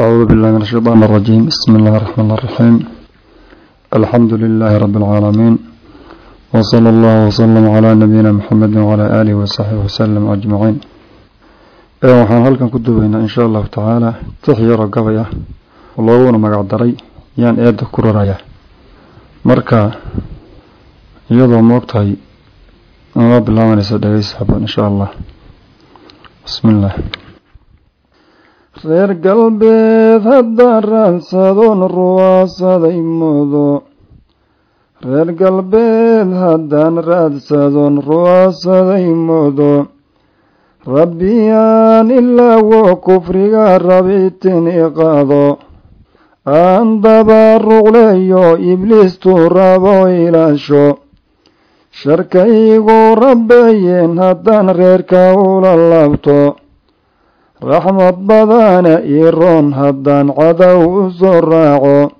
أعوذ بالله من الشيطان الرجيم بسم الله الرحمن الرحيم الحمد لله رب العالمين وصلى الله وسلم على نبينا محمد وعلى آله وصحبه وسلم أجمعين waxaan halkan ku dubaynaa insha allahu tacaala tix yaroo gabay ah oo looguna magac daray yaan eedda ku raraya marka iyadoo moogtahay nala bilaabanaysa dhegeysa haboon insha allah bismillaah reer galbeed haddaan raadsadoon ruwaasaday mudo reer galbeed haddaan raadsadoon ruwaasaday mudo rabbiyaan ilaawo kufriga rabitin iqaado aan dabaaruqleeyo ibliistu rabo ilaasho. Sharkaygu rabbeeyeen haddaan reerka ula laabto raxmad badana ii roon haddaan cadow u soo raaco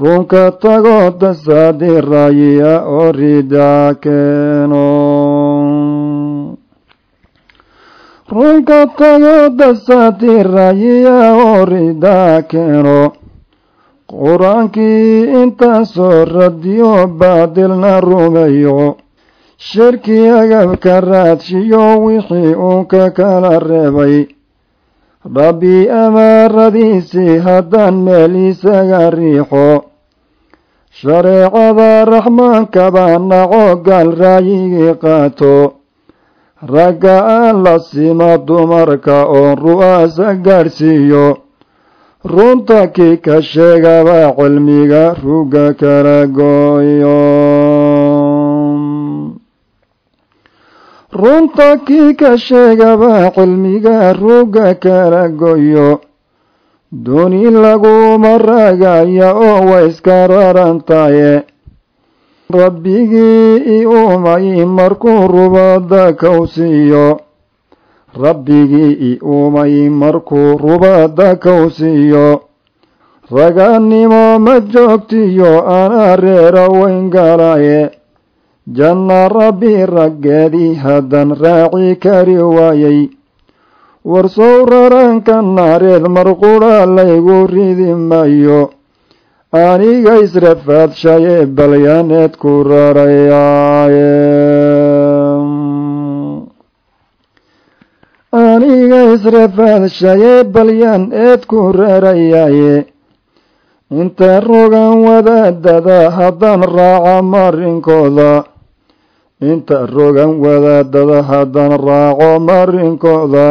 runka tago dasaadiraaya oo ridaa keeno runka tago dasaadiraaya oo ridaa keeno qur'aankii intaasoo radiyo baadilna rumeeyo shirki agabka raadshiyo wixii uu ka kala reebay. Rabbi amaaradiisii haddaan meel isaga riixo. Shareecada raxmaankaba naco gaal raayigii qaato. Ragga aan la sima dumarka oon ru'aasa gaadhsiiyo. Runta kii ka sheegaba cilmiga ruga kala gooyo runta kii ka sheegaba cilmiga ruga kala goyo. Duni laguma raagaya oo way iska rarantaye rabbigii i umay markuu rubada kowsiiyo rabbigii i umay markuu rubada kowsiiyo raganimo ma joogtiyo anaa reera weyn galaye janna rabbi raggeedii haddaan raaci kari waayey warsow raranka naareed marqudha laygu ridi mayo aniga israfaadshaye balyaaneed ku rarayaaye aniga israfaadshaye balyaan eed ku rarayaaye. Inta rogan wadaadada haddaan raaca marinkooda inta rogan wadaadada haddaan raaco marinkooda.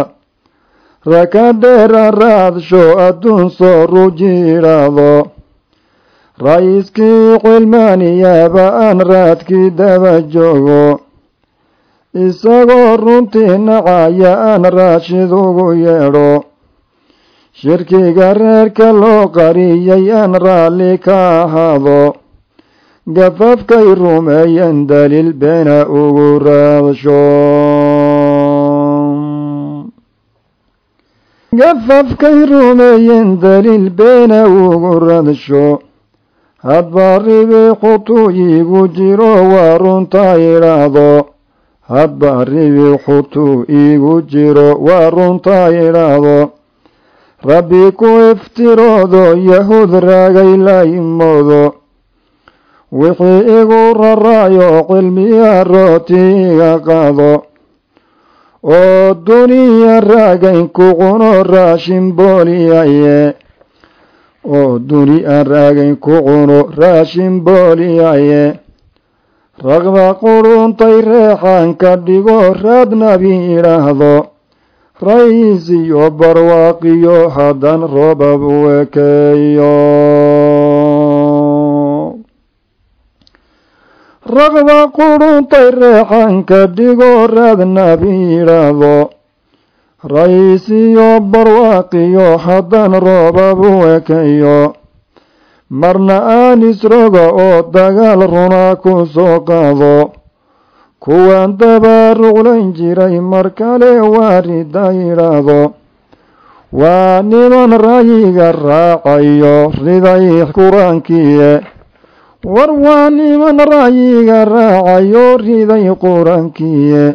Raka dheera raadsho adduun soo rujiidhaado ra'iiskii cilmaaniyaaba aan raadkii daba joogo. Isagoo runtii nacaya aan raashid ugu yeedho. Shirkiga reerka loo qariyay aan raalli ka ahaado gafafkay rumeeyeen daliil beena ugu raadsho gafafkay rumeeyeen daliil beena ugu raadsho hadba ribi xutuuyigu jiro waa runta idhaahdo hadba ribi xutuu iigu jiro waa runta idhaahdo rabbi ku iftiroodo yahuud raagay la imoodo wixii igu raraayo cilmiya rooti iga qaado oo duniya raagayn ku cuno raashin booliyaye. Oo duni aan raagayn ku cuno raashin booliyaye. Raqba quruntay reexaan ka dhigo raad nabi idhaahdo. Rays iyo barwaaqiyo haddaan roobab u raqba quruntay reexaan ka dhigo raad nabi idhaahdo rays iyo barwaaqiyo roobab u ekeeyo. Marna aan isroga oo dagaal runaa ku soo qaado. Kuwaan dabaaruqlayn jiray mar kale waa rida yidhaahdo waa niman ra'yiga raacayo riday qur'aankiie war waa niman ra'yiga raacayo riday qur'aankiie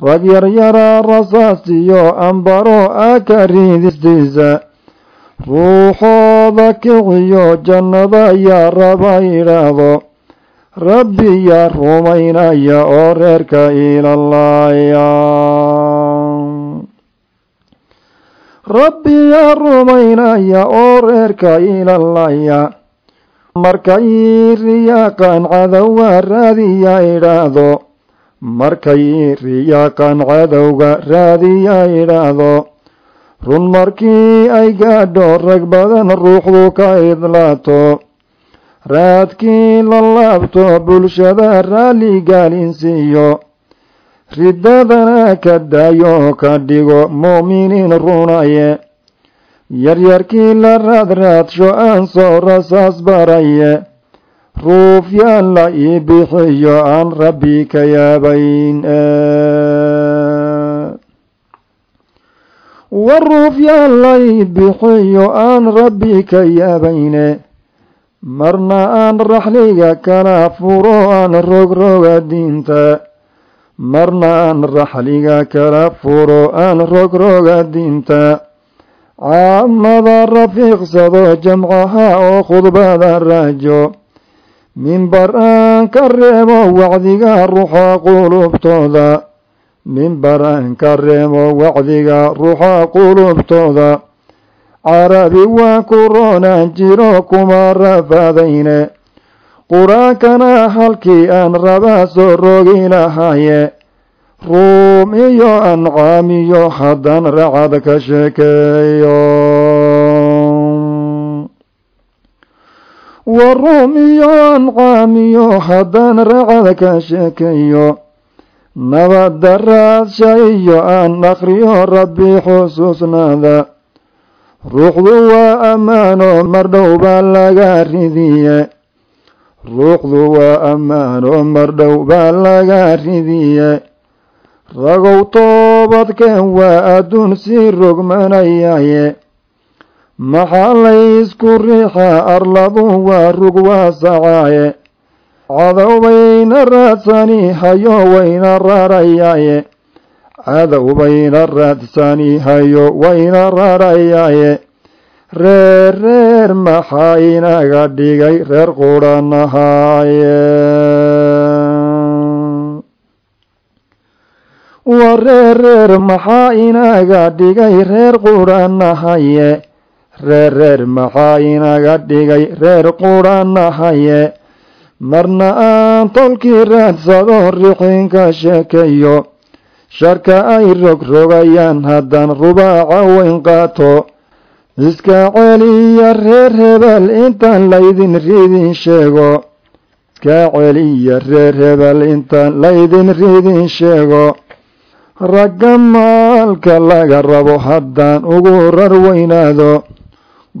rag yaryaraa rasaas iyo ambaro aka ridistiisa ruuxooda kiciyo jannada yaa raba idhaahdo rabbi yaa rumaynaya oo reerka ilalaaya rabbi yaa rumaynaya oo reerka ilalaya markay riyaaqan cadowga raadiya idhaahdo. Markay riyaaqan cadowga raadiya idhaahdo. Run markii ay gaadho rag badan ruuxdu ka idlaato. Raadkii la laabto bulshada raalli gaalinsiiyo riddadana ka daayo ka dhigo mu'miniin runaye yaryarkii la raadraadsho aan soo rasaas baraye. Ruufyaan la ii bixiyo aan rabbi ka yaabayn war ruufyaan la ii bixiyo aan rabbi ka yaabayne marna aan raxliga kala furo aan rogroga diinta marna aan raxliga kala furo aan rogroga diinta caamada rafiiqsado jamcaha oo khudbada raajo. Mimbar aan ka reebo wacdiga ruuxa qulubtooda. Mimbar aan ka reebo wacdiga ruuxa qulubtooda. Carabi waa ku roonaan jiro kuma rafaadayne. Qur'aankana halkii aan rabaa soo rogi lahaaye ruum iyo ancaamiyo haddaan racad ka sheekeeyo wa ruum iyo ancaamiyo haddaan racad ka sheekeeyo nabadda raadsha iyo aan akhriyo rabbi xusuusnaada ruuxdu waa ammaano mardhow baa laga ridiye. Ruuxdu waa ammaano mardhow baa laga ridiye ragow toobadkeen waa adduun sii rogmanayaye. Maxaa laysku riixaa arladu waa rug waasacaaye. Cadow bayna raadsani hayo wayna raarayaaye cadow bayna raadsani hayo wayna raarayaaye reer reer maxaa inaga dhigay reer qudhanahaaye waa reer reer maxaa inaga dhigay reer qudhanahaye reer reer maxaa inaga dhigay reer qudhanahaye marna aan tolkii raadsado rixinka sheekeeyo sharka ay rogrogayaan haddaan rubaaca weyn qaato. Iska celiya reer hebel intaan laydin ridin sheego. Iska celiya reer hebel intaan laydin ridin sheego ragga maalka laga rabo haddaan ugu rar weynaado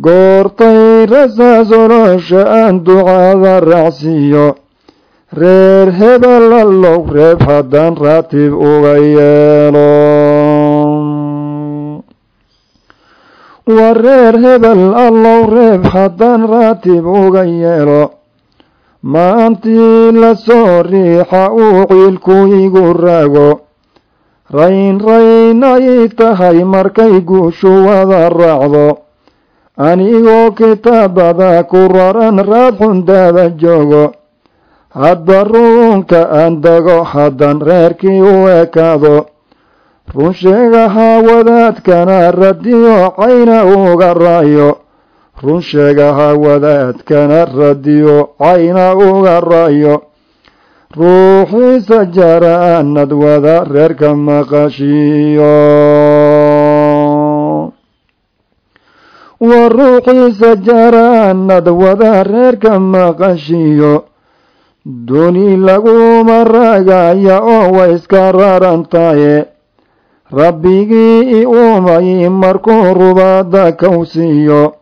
goortay rasaas olosha aan ducaada raacsiiyo reer hebel allow reeb haddaan raatib uga yeelo. Waa reer hebel allow reeb haddaan raatib uga yeelo maantii la soo riixa uu ciilku igu raago rayn rayn ay tahay markay guushu wada raacdo. Anigoo kitaabada ku raran raad xun daaba joogo hadba ruunka aan dego haddaan reerkii u ekaado. Run sheegaha wadaadkana radiyo cayna uga raayo. Run sheegaha wadaadkana radiyo cayna uga raayo ruuxiisa jaraanad wada reerka maqashiyo. Waa ruuxiisa jaraanad wada reerka maqashiyo. Duni laguma raagaya oo way iska rarantaye rabbigii i uumay markuu rubaada kawsiiyo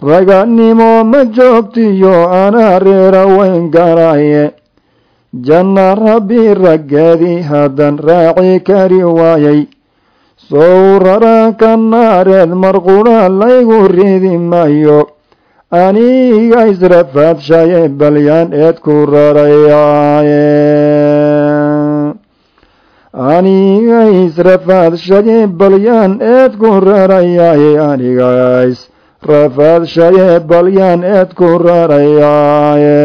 raganimo ma joogtiyo anaa reera weyn galaye janna rabbi raggeedii haddaan raaci kari waayay sow raranka naareed marqudha laygu ridi maayo aniga israfaadshaye balyaan eed ku rarayaaye aniga israfaadshaye balyaan eed ku rarayaaye anigays rafaadshaye balyaan eed ku rarayaaye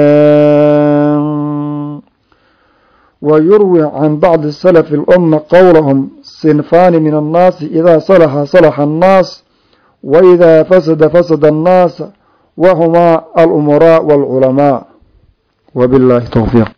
ويروي عن بعض سلف الأمة قولهم صنفان من الناس إذا صلح صلح الناس وإذا فسد فسد الناس وهما الأمراء والعلماء وبالله توفيق